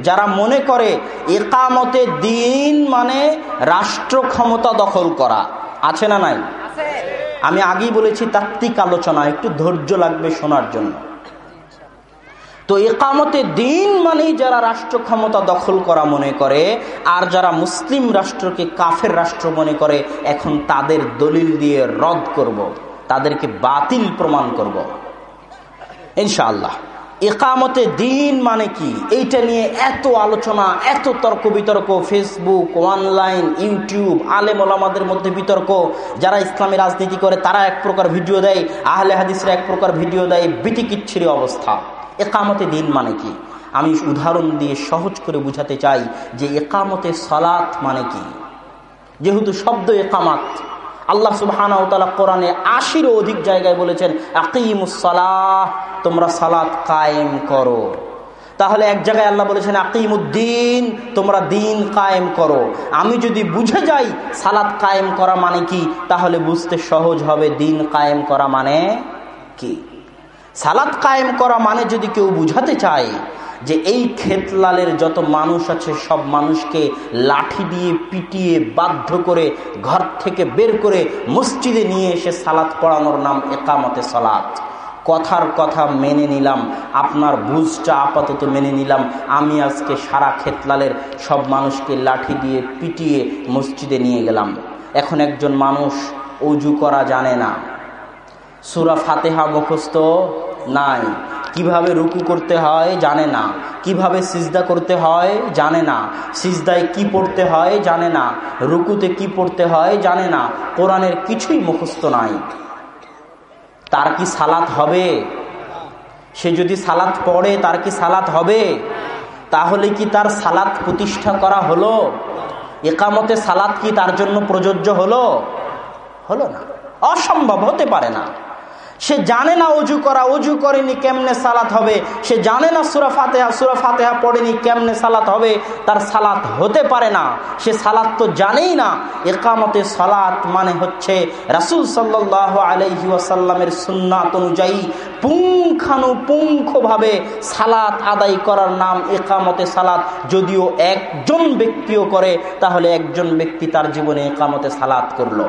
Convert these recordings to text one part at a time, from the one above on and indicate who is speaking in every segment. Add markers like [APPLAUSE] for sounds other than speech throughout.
Speaker 1: যারা মনে করে একামতে দিন মানে রাষ্ট্র ক্ষমতা দখল করা আছে না নাই আমি আগেই বলেছি তাত্ত্বিক আলোচনা একটু ধৈর্য লাগবে শোনার জন্য তো একামতে দিন মানেই যারা রাষ্ট্র ক্ষমতা দখল করা মনে করে আর যারা মুসলিম রাষ্ট্রকে কাফের রাষ্ট্র মনে করে এখন তাদের দলিল দিয়ে রদ করব। তাদেরকে বাতিল প্রমাণ করব। ইনশাআল্লাহ একামতে দিন মানে কি? এইটা নিয়ে এত আলোচনা, এত তর্ক বিতর্ক ফেসবুক অনলাইন ইউটিউব আলেম ওলামাদের মধ্যে বিতর্ক। যারা ইসলামী রাজনীতি করে, তারা এক প্রকার ভিডিও দেয়, আহলে হাদিসরা এক প্রকার ভিডিও দেয় বিটিকিচ্ছিরি অবস্থা। একামতে দিন মানে কি? আমি উদাহরণ দিয়ে সহজ করে বুঝাতে চাই যে একামতে সালাত মানে কি? যেহেতু শব্দ একামাত আল্লাহ সুবহানা কোরআনে আশিরও অধিক জায়গায় বলেছেন আকিমুসালাহ তোমরা সালাত কায়েম করো। তাহলে এক জায়গায় আল্লাহ বলেছেন, আকিমুদ্দিন তোমরা দিন কায়েম করো। আমি যদি বুঝে যাই সালাত কায়েম করা মানে কি, তাহলে বুঝতে সহজ হবে দিন কায়েম করা মানে কি। সালাত কায়েম করা মানে যদি কেউ বুঝাতে চায় যে এই ক্ষেতলালের যত মানুষ আছে, সব মানুষকে লাঠি দিয়ে পিটিয়ে বাধ্য করে ঘর থেকে বের করে মসজিদে নিয়ে এসে সালাত পড়ানোর নাম একামতে সালাত। কথার কথা মেনে নিলাম, আপনার বুঝটা আপাতত মেনে নিলাম, আমি আজকে সারা ক্ষেতলালের সব মানুষকে লাঠি দিয়ে পিটিয়ে মসজিদে নিয়ে গেলাম। এখন একজন মানুষ অজু করা জানে না। সুরা ফাতেহা মুখস্থ নাই। কীভাবে রুকু করতে হয় জানে না। কীভাবে সিজদা করতে হয় জানে না। সিজদায় কি পড়তে হয় জানে না। রুকুতে কি পড়তে হয় জানে না। কোরআনের কিছুই মুখস্থ নাই। তার কি সালাত হবে? সে যদি সালাত পড়ে, তার কি সালাত হবে? তাহলে কি তার সালাত প্রতিষ্ঠা করা হলো? একামতে সালাত কি তার জন্য প্রযোজ্য হলো? হলো না। অসম্ভব, হতে পারে না। সে জানে না অজু করা, অজু করেনি কেমনে সালাত হবে? সে জানে না সুরা ফাতেহা সুরা ফাতেহা পড়েনি কেমনে সালাত হবে? তার সালাত হতে পারে না। সে সালাত তো জানেই না। একামতে সালাত মানে হচ্ছে রাসুল সাল্লাহ আলহি ওয়াসাল্লামের সুন্নাত অনুযায়ী পুঙ্খানুপুঙ্খভাবে সালাত আদায় করার নাম একামতে সালাত। যদিও একজন ব্যক্তিও করে, তাহলে একজন ব্যক্তি তার জীবনে একামতে সালাত করল।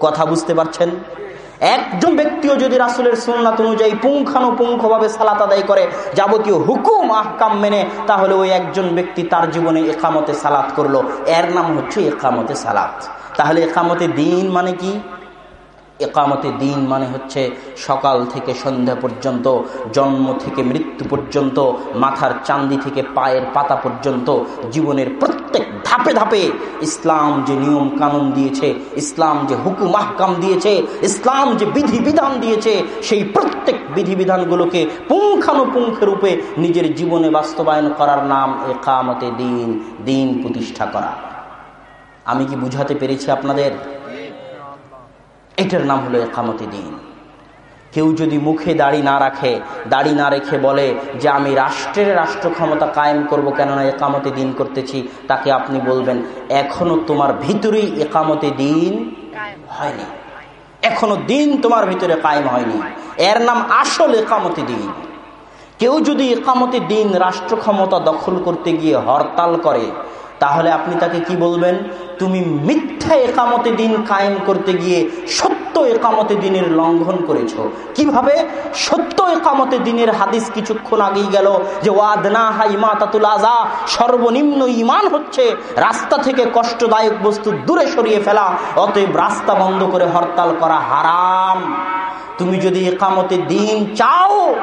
Speaker 1: কথা বুঝতে পারছেন? একজন ব্যক্তিও যদি রাসুলের সুন্নাত অনুযায়ী পুঙ্খানুপুঙ্খভাবে সালাত আদায় করে, যাবতীয় হুকুম, আহকাম মেনে, তাহলে ওই একজন ব্যক্তি তার জীবনে একামতে সালাত করল। এর নাম হচ্ছে একামতে সালাত। তাহলে একামতে দিন মানে কি? একামতে দিন মানে হচ্ছে সকাল থেকে সন্ধ্যা পর্যন্ত, জন্ম থেকে মৃত্যু পর্যন্ত, মাথার চান্দি থেকে পায়ের পাতা পর্যন্ত, জীবনের প্রত্যেক ধাপে ধাপে ইসলাম যে নিয়ম কানুন দিয়েছে, ইসলাম যে হুকুম আহকাম দিয়েছে, ইসলাম যে বিধিবিধান দিয়েছে, সেই প্রত্যেক বিধিবিধানগুলোকে পুঙ্খানুপুঙ্খ রূপে নিজের জীবনে বাস্তবায়ন করার নাম একামতে দিন দিন প্রতিষ্ঠা করা। আমি কি বুঝাতে পেরেছি আপনাদের? এটার নাম হলো একামতি দিন। কেউ যদি মুখে দাড়ি না রাখে, দাড়ি না রেখে বলে যে আমি রাষ্ট্রের রাষ্ট্র ক্ষমতা কায়েম করব কেননা একামতে দিন করতেছি, তাকে আপনি বলবেন, এখনও তোমার ভিতরেই একামতে দিন হয়নি। এখনও দিন তোমার ভিতরে কায়েম হয়নি। এর নাম আসল একামতি দিন। কেউ যদি একামতি দিন রাষ্ট্র ক্ষমতা দখল করতে গিয়ে হরতাল করে তাহলে আপনি তাকে কি বলবেন? তুমি মিথ্যা একামতে দিন কায়েম করতে গিয়ে সত্য একামতে দিনের লঙ্ঘন করেছ। কীভাবে? সত্য একামতে দিনের হাদিস কিছুক্ষণ আগেই গেল যে ওয়াদনা হা ইমাতাতুল আজা সর্বনিম্ন ইমান হচ্ছে রাস্তা থেকে কষ্টদায়ক বস্তু দূরে সরিয়ে ফেলা, অতএব রাস্তা বন্ধ করে হরতাল করা হারাম। তুমি যদি একামতে দিন চাও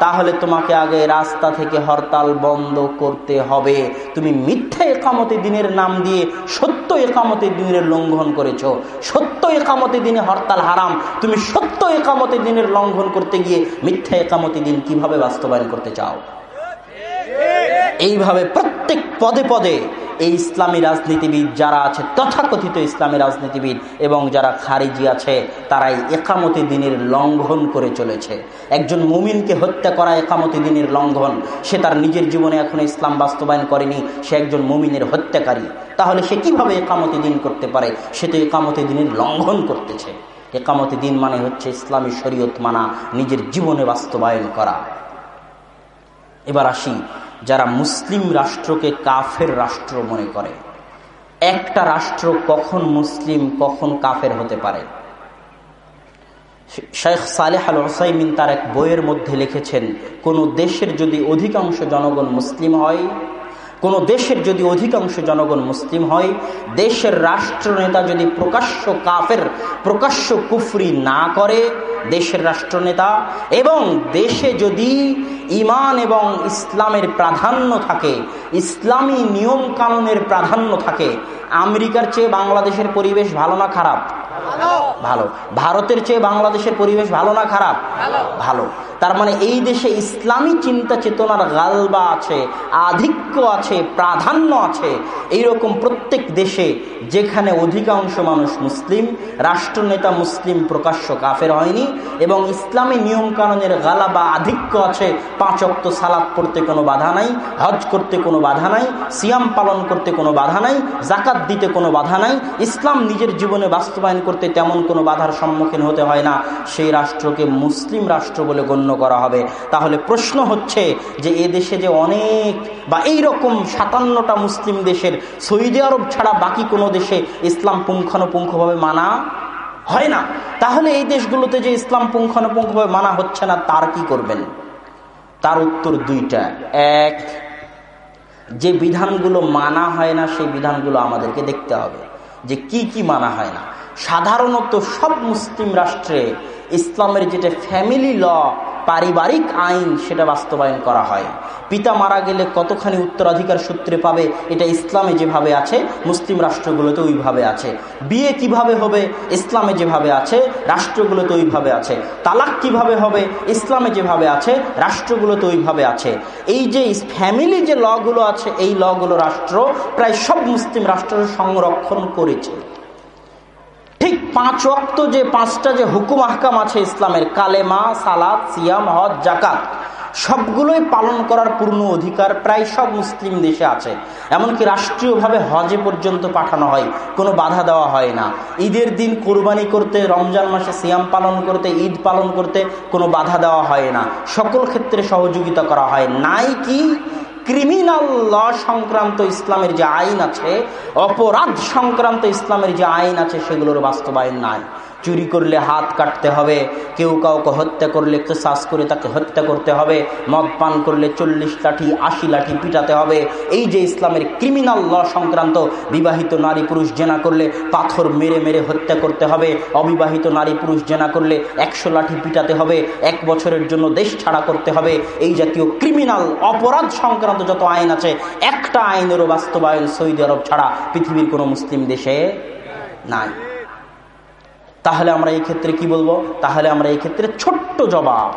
Speaker 1: তাহলে তোমাকে আগে রাস্তা থেকে হরতাল বন্ধ করতে হবে। তুমি মিথ্যা একামতে দিনের নাম দিয়ে সত্য একামতে দিনের লঙ্ঘন করেছ। সত্য একামতে দিনে হরতাল হারাম। তুমি সত্য একামতে দিনের লঙ্ঘন করতে গিয়ে মিথ্যা একামতে দিন কীভাবে বাস্তবায়ন করতে চাও? এইভাবে প্রত্যেক পদে পদে এই ইসলামী রাজনীতিবিদ যারা আছে, তথাকথিত ইসলামী রাজনীতিবিদ এবং যারা খারিজি আছে, তারাই একামতি দিনের লঙ্ঘন করে চলেছে। একজন মুমিনকে হত্যা করা একামতি দিনের লঙ্ঘন, সে তার নিজের জীবনে এখন ইসলাম বাস্তবায়ন করেনি, সে একজন মুমিনের হত্যাকারী। তাহলে সে কীভাবে একামতি দিন করতে পারে? সে তো একামতি দিনের লঙ্ঘন করতেছে। একামতি দিন মানে হচ্ছে ইসলামী শরীয়ত মানা, নিজের জীবনে বাস্তবায়ন করা। এবার আসি যারা মুসলিম রাষ্ট্রকে কাফের রাষ্ট্র মনে করে। একটা রাষ্ট্র কখন মুসলিম, কখন কাফের হতে পারে? শেখ সালেহ আল ওসাইমিন তার এক বইয়ের মধ্যে লিখেছেন, কোনো দেশের যদি অধিকাংশ জনগণ মুসলিম হয় কোন দেশের যদি অধিকাংশ জনগণ মুসলিম হয়, দেশের রাষ্ট্রনেতা যদি প্রকাশ্য কাফের, প্রকাশ্য কুফরি না করে, দেশের রাষ্ট্রনেতা, এবং দেশে যদি ইমান এবং ইসলামের প্রাধান্য থাকে, ইসলামী নিয়ম কানুনের প্রাধান্য থাকে, আমেরিকার চেয়ে বাংলাদেশের পরিবেশ ভালো না খারাপ? ভালো। ভারতের চেয়ে বাংলাদেশের পরিবেশ ভালো না খারাপ? ভালো। তার মানে এই দেশে ইসলামী চিন্তা চেতনার গালবা আছে, আধিক্য আছে, প্রাধান্য আছে। এইরকম প্রত্যেক দেশে যেখানে অধিকাংশ মানুষ মুসলিম, রাষ্ট্রনেতা মুসলিম প্রকাশ্য কাফের হয়নি এবং ইসলামী নিয়ম কানুনের গালাবা আধিক্য আছে, পাঁচ অক্ত সালাদ পড়তে কোনো বাধা নাই, হজ করতে কোনো বাধা নাই, সিয়াম পালন করতে কোনো বাধা নাই জাকাত দিতে কোনো বাধা নাই, ইসলাম নিজের জীবনে বাস্তবায়ন করতে তেমন কোনো বাধার সম্মুখীন হতে হয় না। সেই রাষ্ট্রকে মুসলিম রাষ্ট্র বলে গণ্য করা হবে। তাহলে প্রশ্ন হচ্ছে যে এ দেশে যে অনেক বা এই রকম সাতান্নটা মুসলিম দেশের সৌদি আরব ছাড়া বাকি কোনো দেশে ইসলাম পুঙ্খানুপুঙ্খভাবে মানা হয় না। তাহলে এই দেশগুলোতে যে ইসলাম পুঙ্খানুপুঙ্খভাবে মানা হচ্ছে না, তার কি করবেন? তার উত্তর দুইটা। এক, যে বিধানগুলো মানা হয় না, সেই বিধানগুলো আমাদেরকে দেখতে হবে। যে কি কি মানা হয় না। সাধারণত সব মুসলিম রাষ্ট্রে ইসলামের যেটা ফ্যামিলি ল পারিবারিক আইন সেটা বাস্তবায়ন করা হয়। পিতা মারা গেলে কতখানি উত্তরাধিকার সূত্রে পাবে, এটা ইসলামে যেভাবে আছে, মুসলিম রাষ্ট্রগুলোতে ওইভাবে আছে। বিয়ে কীভাবে হবে, ইসলামে যেভাবে আছে, রাষ্ট্রগুলোতে ওইভাবে আছে। তালাক কীভাবে হবে, ইসলামে যেভাবে আছে, রাষ্ট্রগুলোতে ওইভাবে আছে। এই যে ফ্যামিলি যে লগুলো আছে, এই লগুলো রাষ্ট্র প্রায় সব মুসলিম রাষ্ট্র সংরক্ষণ করেছে। পাঁচ অক্ত যে পাঁচটা যে হুকুম আহকাম আছে ইসলামের, কালেমা সালাদ সিয়াম, হজ জাকাত সবগুলোই পালন করার পূর্ণ অধিকার প্রায় সব মুসলিম দেশে আছে। এমনকি রাষ্ট্রীয়ভাবে হজে পর্যন্ত পাঠানো হয়, কোনো বাধা দেওয়া হয় না। ঈদের দিন কোরবানি করতে, রমজান মাসে সিয়াম পালন করতে, ঈদ পালন করতে কোনো বাধা দেওয়া হয় না। সকল ক্ষেত্রে সহযোগিতা করা হয়। নাই কি ক্রিমিনাল ল সংক্রান্ত ইসলামের যে আইন আছে, অপরাধ সংক্রান্ত ইসলামের যে আইন আছে, সেগুলোর বাস্তবায়ন নাই। চুরি করলে হাত কাটতে হবে, কেউ কাউকে হত্যা করলে কেসাস করে তাকে হত্যা করতে হবে, মদ পান করলে চল্লিশ লাঠি, আশি লাঠি পিটাতে হবে। এই যে ইসলামের ক্রিমিনাল ল সংক্রান্ত বিবাহিত নারী পুরুষ জেনা করলে পাথর মেরে মেরে হত্যা করতে হবে, অবিবাহিত নারী পুরুষ জেনা করলে একশো লাঠি পিটাতে হবে, এক বছরের জন্য দেশ ছাড়া করতে হবে। এই জাতীয় ক্রিমিনাল অপরাধ সংক্রান্ত যত আইন আছে, একটা আইনেরও বাস্তবায়ন সৌদি আরব ছাড়া পৃথিবীর কোনো মুসলিম দেশে নাই। তাহলে আমরা এই ক্ষেত্রে কি বলব? তাহলে আমরা এই ক্ষেত্রে ছোট্ট জবাব।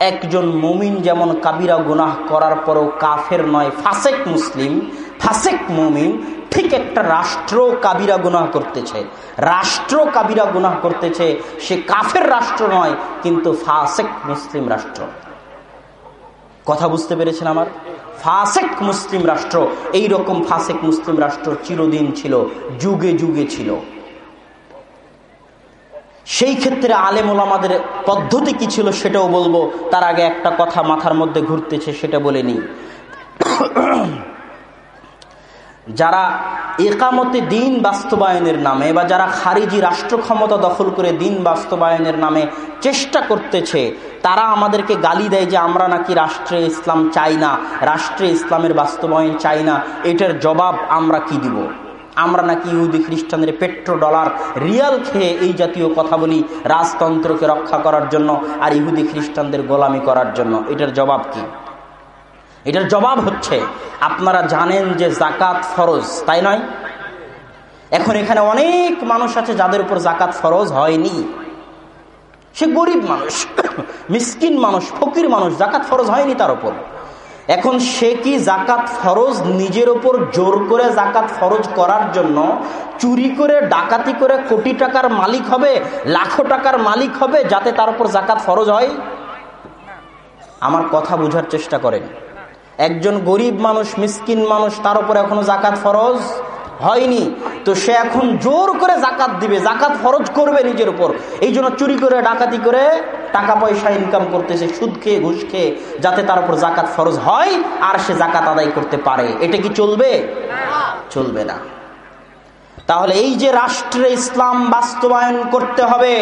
Speaker 1: একজন মুমিন যেমন কাবিরা গুনাহ করার পরও কাফের নয়, ফাসেক মুসলিম, ফাসেক মুমিন ঠিক একটা রাষ্ট্র কাবিরা গুনাহ করতেছে। রাষ্ট্র কাবিরা গুনাহ করতেছে, সে কাফের রাষ্ট্র নয়, কিন্তু ফাসেক মুসলিম রাষ্ট্র। কথা বুঝতে পেরেছেন আমার? ফাসেক মুসলিম রাষ্ট্র এই রকম ফাসেক মুসলিম রাষ্ট্র চিরদিন ছিল, যুগে যুগে ছিল। সেই ক্ষেত্রে আলেমুল আমাদের পদ্ধতি কি ছিল সেটাও বলব। তার আগে একটা কথা মাথার মধ্যে ঘুরতেছে, সেটা বলে নিই। যারা একামতে দিন বাস্তবায়নের নামে বা যারা খারিজি রাষ্ট্র ক্ষমতা দখল করে দিন বাস্তবায়নের নামে চেষ্টা করতেছে, তারা আমাদেরকে গালি দেয় যে আমরা নাকি রাষ্ট্রে ইসলাম চাই না, রাষ্ট্রে ইসলামের বাস্তবায়ন চাই না, এটার জবাব আমরা কি দিব? আমরা নাকি ইহুদি খ্রিস্টানদের পেট্রো ডলার রিয়াল খেয়ে এই জাতীয় কথা বলি রাজতন্ত্রকে রক্ষা করার জন্য আর ইহুদি খ্রিস্টানদের গোলামি করার জন্য। এটার জবাব কি? এটার জবাব হচ্ছে, আপনারা জানেন যে জাকাত ফরজ, তাই নয়? এখন এখানে অনেক মানুষ আছে যাদের উপর জাকাত ফরজ হয়নি। সে গরিব মানুষ, [COUGHS] মিসকিন মানুষ, ফকির মানুষ, জাকাত ফরজ হয়নি তার উপর। এখন সে কি জাকাত ফরজ নিজের ওপর জোর করে জাকাত ফরজ করার জন্য চুরি করে, ডাকাতি করে কোটি টাকার মালিক হবে, লাখো টাকার মালিক হবে যাতে তার উপর জাকাত ফরজ হয়? আমার কথা বুঝার চেষ্টা করেন। একজন গরিব মানুষ, মিসকিন মানুষ, তার উপর এখনও জাকাত ফরজ? হয়নি। তো সে এখন জোর করে জাকাত দিবে জাকাত ফরজ করবে নিজের উপর। এই জন্য চুরি করে ডাকাতি করে টাকা পয়সা ইনকাম করতেছে সুদ খেয়ে ঘুষ খেয়ে যাতে তার উপর জাকাত ফরজ হয় আর সে জাকাত আদায় করতে পারে। এটা কি চলবে? চলবে না। তাহলে এই যে রাষ্ট্রে ইসলাম বাস্তবায়ন করতে হবে,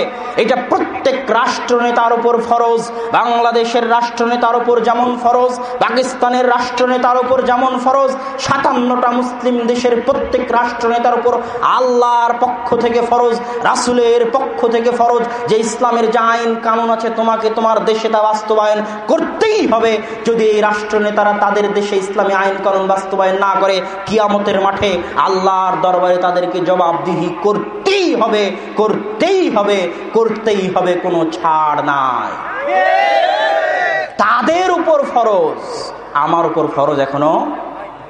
Speaker 1: এটা প্রত্যেক রাষ্ট্রনেতার উপর ফরজ, বাংলাদেশের রাষ্ট্রনেতার উপর যেমন ফরজ, পাকিস্তানের রাষ্ট্রনেতার উপর যেমন ফরজ, সাতান্নটা মুসলিম দেশের প্রত্যেক রাষ্ট্রনেতার উপর আল্লাহর পক্ষ থেকে ফরজ, রাসুলের পক্ষ থেকে ফরজ, যে ইসলামের যে আইন কানুন আছে তোমাকে তোমার দেশে তা বাস্তবায়ন করতেই হবে। যদি এই রাষ্ট্রনেতারা তাদের দেশে ইসলামী আইন কানুন বাস্তবায়ন না করে, কিয়ামতের মাঠে আল্লাহর দরবারে তাদেরকে জবাবদিহি করতেই হবে করতেই হবে করতেই হবে কোনো ছাড় নাই। তাদের উপর ফরজ আমার উপর ফরজ এখনও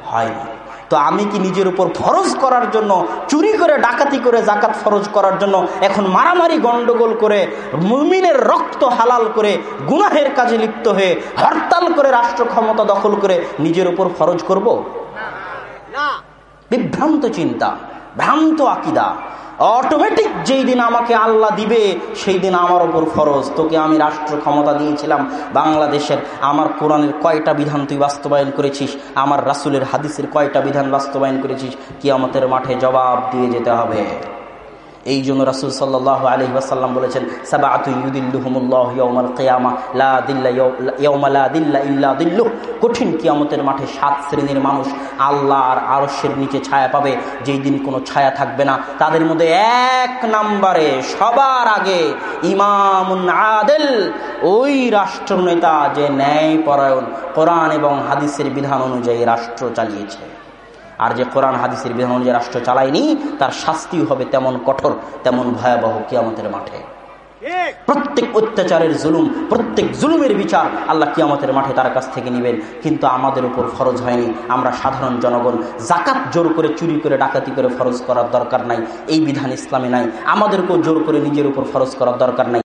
Speaker 1: হয়নি। তো আমি কি নিজের উপর ফরজ করার জন্য চুরি করে ডাকাতি করে জাকাত ফরজ করার জন্য এখন মারামারি গন্ডগোল করে মুমিনের রক্ত হালাল করে গুনাহের কাজে লিপ্ত হয়ে হরতাল করে রাষ্ট্র ক্ষমতা দখল করে নিজের উপর ফরজ করব? বিভ্রান্ত চিন্তা। ভ্রান্ত আকিদা। অটোমেটিক যেই দিন আমাকে আল্লাহ দিবে, সেই দিন আমার ওপর ফরজ। তোকে আমি রাষ্ট্র ক্ষমতা দিয়েছিলাম, বাংলাদেশের আমার কোরআনের কয়টা বিধান তুই বাস্তবায়ন করেছিস, আমার রাসুলের হাদিসের কয়টা বিধান বাস্তবায়ন করেছিস, কিয়ামতের মাঠে জবাব দিয়ে যেতে হবে। এই জন্য রাসুল সাল্লাহ আলহি আসাল্লাম বলেছেন কঠিন কিয়ামতের মাঠে সাত শ্রেণির মানুষ আল্লাহর আরস্যের নিচে ছায়া পাবে, যেই দিন কোনো ছায়া থাকবে না। তাদের মধ্যে এক নাম্বারে সবার আগে ইমাম আদেল, ওই রাষ্ট্রনেতা যে ন্যায় পরায়ণ কোরআন এবং হাদিসের বিধান অনুযায়ী রাষ্ট্র চালিয়েছে। আর যে কোরআন হাদিসের বিধান অনুযায়ী রাষ্ট্র চালায়নি তার শাস্তি হবে তেমন কঠোর তেমন ভয়াবহ কিয়ামতের মাঠে। প্রত্যেক অত্যাচারের জুলুম প্রত্যেক জুলুমের বিচার আল্লাহ কিয়ামতের মাঠে তার কাছ থেকে নেবেন। কিন্তু আমাদের উপর ফরজ হয়নি। আমরা সাধারণ জনগণ জাকাত জোর করে চুরি করে ডাকাতি করে ফরজ করার দরকার নাই। এই বিধান ইসলামে নাই। আমাদেরকেও জোর করে নিজের উপর ফরজ করার দরকার নাই।